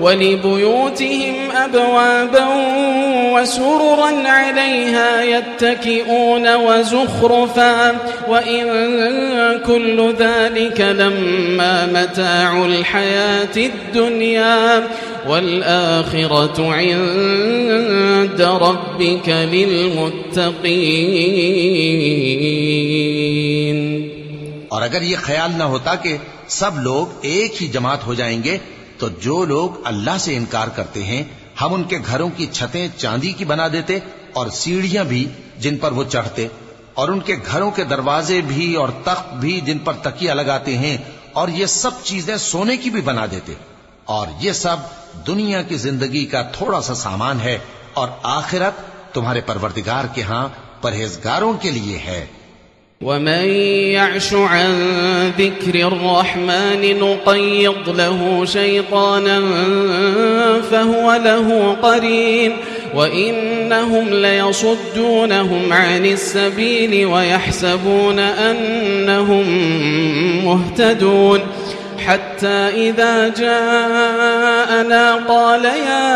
ولبيوتهم أبوابا وسررا عليها يتكئون وزخرفا وإن كل ذلك لما متاع الحياة الدنيا والآخرة عند ربك للمتقين اور اگر یہ خیال نہ ہوتا کہ سب لوگ ایک ہی جماعت ہو جائیں گے تو جو لوگ اللہ سے انکار کرتے ہیں، ہم ان کے گھروں کی چھتیں چاندی کی بنا دیتے اور سیڑھیاں بھی جن پر وہ چڑھتے، اور ان کے گھروں کے دروازے بھی اور تخت بھی جن پر تکیا لگاتے ہیں، اور یہ سب چیزیں سونے کی بھی بنا دیتے۔ اور یہ سب دنیا کی زندگی کا تھوڑا سا سامان ہے، اور آخرت تمہارے پروردگار کے ہاں پرہیزگاروں کے لیے ہے۔ ومن يعش عن ذكر الرحمن نقيض له شيطانا فهو له قرين وإنهم ليصدونهم عن السبيل ويحسبون أنهم مهتدون حتى إذا جاءنا قال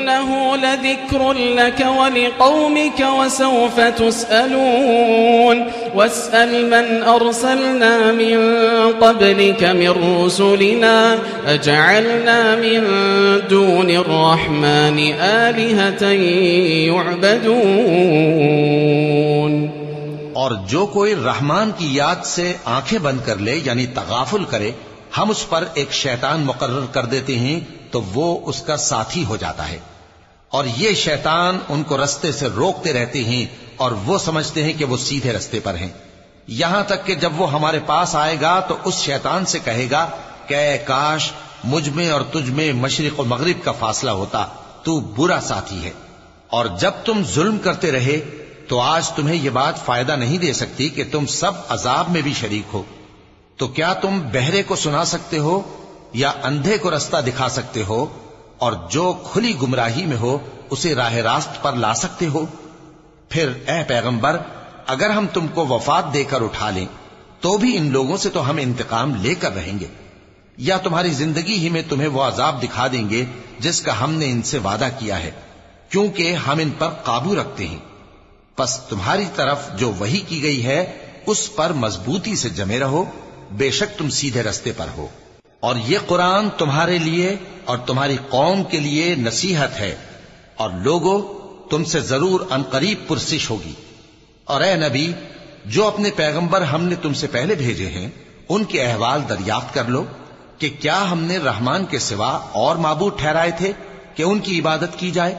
وإنه لذكر لك ولقومك وسوف تسألون. واسأل من أرسلنا من قبلك من رسلنا أجعلنا من دون الرحمن آلهة يعبدون. اور جو کوئی رحمان کی یاد سے آنکھیں بند کر لے یعنی تغافل کرے، ہم اس پر ایک شیطان مقرر کر دیتے ہیں تو وہ اس کا ساتھی ہو جاتا ہے۔ اور یہ شیطان ان کو رستے سے روکتے رہتے ہیں اور وہ سمجھتے ہیں کہ وہ سیدھے رستے پر ہیں۔ یہاں تک کہ جب وہ ہمارے پاس آئے گا تو اس شیطان سے کہے گا، کہ اے کاش، مجھ میں اور تجھ میں مشرق و مغرب کا فاصلہ ہوتا، تو برا ساتھی ہے۔ اور جب تم ظلم کرتے رہے، تو آج تمہیں یہ بات فائدہ نہیں دے سکتی کہ تم سب عذاب میں بھی شریک ہو۔ تو کیا تم بہرے کو سنا سکتے ہو؟ یا اندھے کو رستہ دکھا سکتے ہو اور جو کھلی گمراہی میں ہو، اسے راہ راست پر لا سکتے ہو۔ پھر اے پیغمبر، اگر ہم تم کو وفات دے کر اٹھا لیں، تو بھی ان لوگوں سے تو ہم انتقام لے کر رہیں گے۔ یا تمہاری زندگی ہی میں تمہیں وہ عذاب دکھا دیں گے جس کا ہم نے ان سے وعدہ کیا ہے، کیونکہ ہم ان پر قابو رکھتے ہیں۔ پس تمہاری طرف جو وہی کی گئی ہے، اس پر مضبوطی سے جمے رہو، بے شک تم سیدھے رستے پر ہو۔ اور یہ قرآن تمہارے لیے اور تمہاری قوم کے لیے نصیحت ہے اور لوگوں تم سے ضرور انقریب پرسش ہوگی۔ اور اے نبی، جو اپنے پیغمبر ہم نے تم سے پہلے بھیجے ہیں، ان کے احوال دریافت کر لو کہ کیا ہم نے رحمان کے سوا اور معبود ٹھہرائے تھے کہ ان کی عبادت کی جائے۔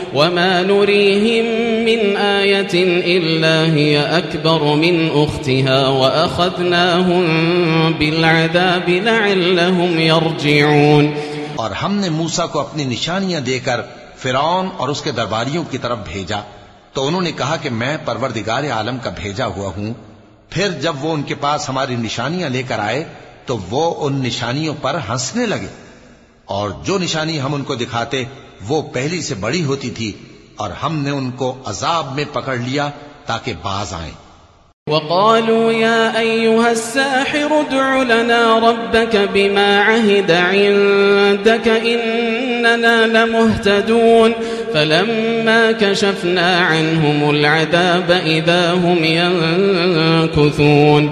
وما نريهم من آية إلا هي أكبر من أختها وأخذناهم بالعذاب لعلهم يرجعون اور ہم نے موسا کو اپنی نشانیاں دے کر فرعون اور اس کے درباریوں کی طرف بھیجا۔ تو انہوں نے کہا کہ میں پروردگار عالم کا بھیجا ہوا ہوں۔ پھر جب وہ ان کے پاس ہماری نشانیاں لے کر آئے، تو وہ ان نشانیوں پر ہنسنے لگے۔ اور جو نشانی ہم ان کو دکھاتے وہ پہلی سے بڑی ہوتی تھی اور ہم نے ان کو عذاب میں پکڑ لیا تاکہ باز آئیں۔ وقالوا يا أيها الساحر ادع لنا ربك بما عهد عندك إننا لمهتدون فلما كشفنا عنهم العذاب إذا هم ينكثون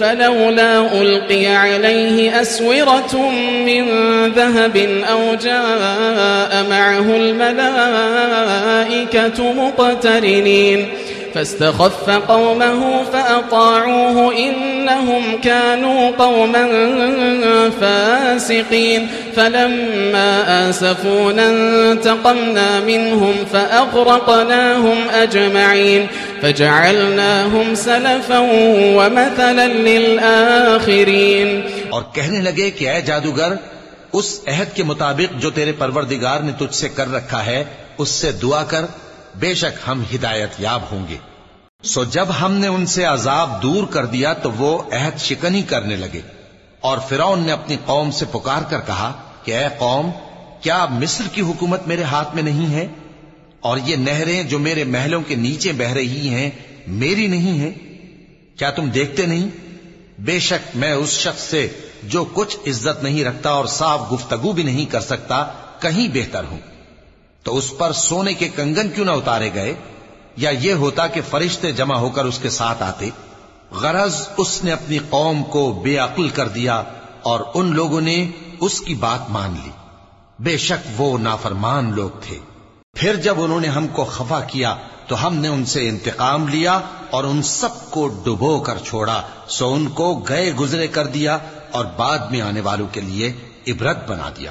فلولا ألقي عليه أسورة من ذهب أو جاء معه الملائكة مقترنين فاستخف قومه فأطاعوه إنهم كانوا قوما فاسقين. فلما آسفونا انتقمنا منهم فأغرقناهم أجمعين. فجعلناهم سلفا ومثلا للآخرين. اور کہنے لگے کہ اے جادوگر، اس عہد کے مطابق جو تیرے پروردگار نے تجھ سے کر رکھا ہے، اس سے دعا کر، بے شک ہم ہدایت یاب ہوں گے۔ سو جب ہم نے ان سے عذاب دور کر دیا تو وہ عہد شکنی کرنے لگے اور فرعون نے اپنی قوم سے پکار کر کہا کہ اے قوم، کیا مصر کی حکومت میرے ہاتھ میں نہیں ہے؟ اور یہ نہریں جو میرے محلوں کے نیچے بہ رہی ہیں، میری نہیں ہیں؟ کیا تم دیکھتے نہیں؟ بے شک میں اس شخص سے جو کچھ عزت نہیں رکھتا اور صاف گفتگو بھی نہیں کر سکتا، کہیں بہتر ہوں۔ تو اس پر سونے کے کنگن کیوں نہ اتارے گئے؟ یا یہ ہوتا کہ فرشتے جمع ہو کر اس کے ساتھ آتے، غرض اس نے اپنی قوم کو بے عقل کر دیا اور ان لوگوں نے اس کی بات مان لی۔ بے شک وہ نافرمان لوگ تھے۔ پھر جب انہوں نے ہم کو خفا کیا تو ہم نے ان سے انتقام لیا اور ان سب کو ڈبو کر چھوڑا۔ سو ان کو گئے گزرے کر دیا اور بعد میں آنے والوں کے لیے عبرت بنا دیا۔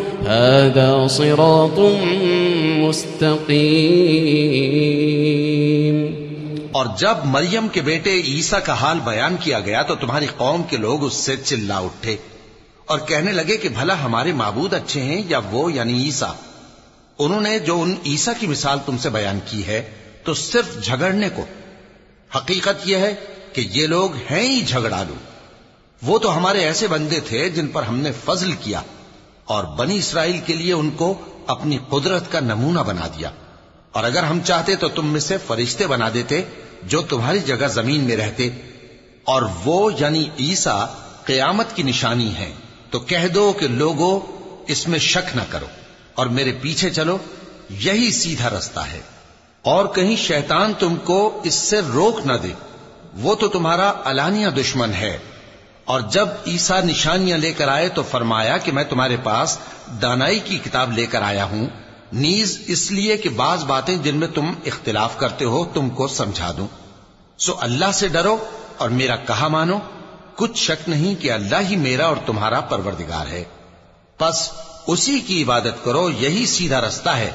هذا صراط مستقيم. اور جب مریم کے بیٹے عیسیٰ کا حال بیان کیا گیا تو تمہاری قوم کے لوگ اس سے چلا اٹھے اور کہنے لگے کہ بھلا ہمارے معبود اچھے ہیں یا وہ یعنی عیسیٰ؟ انہوں نے جو ان عیسیٰ کی مثال تم سے بیان کی ہے تو صرف جھگڑنے کو۔ حقیقت یہ ہے کہ یہ لوگ ہیں ہی جھگڑالو۔ وہ تو ہمارے ایسے بندے تھے جن پر ہم نے فضل کیا۔ اور بنی اسرائیل کے لیے ان کو اپنی قدرت کا نمونہ بنا دیا۔ اور اگر ہم چاہتے تو تم میں سے فرشتے بنا دیتے جو تمہاری جگہ زمین میں رہتے۔ اور وہ یعنی عیسیٰ قیامت کی نشانی ہے تو کہہ دو کہ لوگوں اس میں شک نہ کرو اور میرے پیچھے چلو، یہی سیدھا رستہ ہے۔ اور کہیں شیطان تم کو اس سے روک نہ دے، وہ تو تمہارا علانیہ دشمن ہے۔ اور جب عیسا نشانیاں لے کر آئے تو فرمایا کہ میں تمہارے پاس دانائی کی کتاب لے کر آیا ہوں۔ نیز اس لیے کہ بعض باتیں جن میں تم اختلاف کرتے ہو تم کو سمجھا دوں۔ سو اللہ سے ڈرو اور میرا کہا مانو۔ کچھ شک نہیں کہ اللہ ہی میرا اور تمہارا پروردگار ہے۔ پس اسی کی عبادت کرو، یہی سیدھا رستہ ہے۔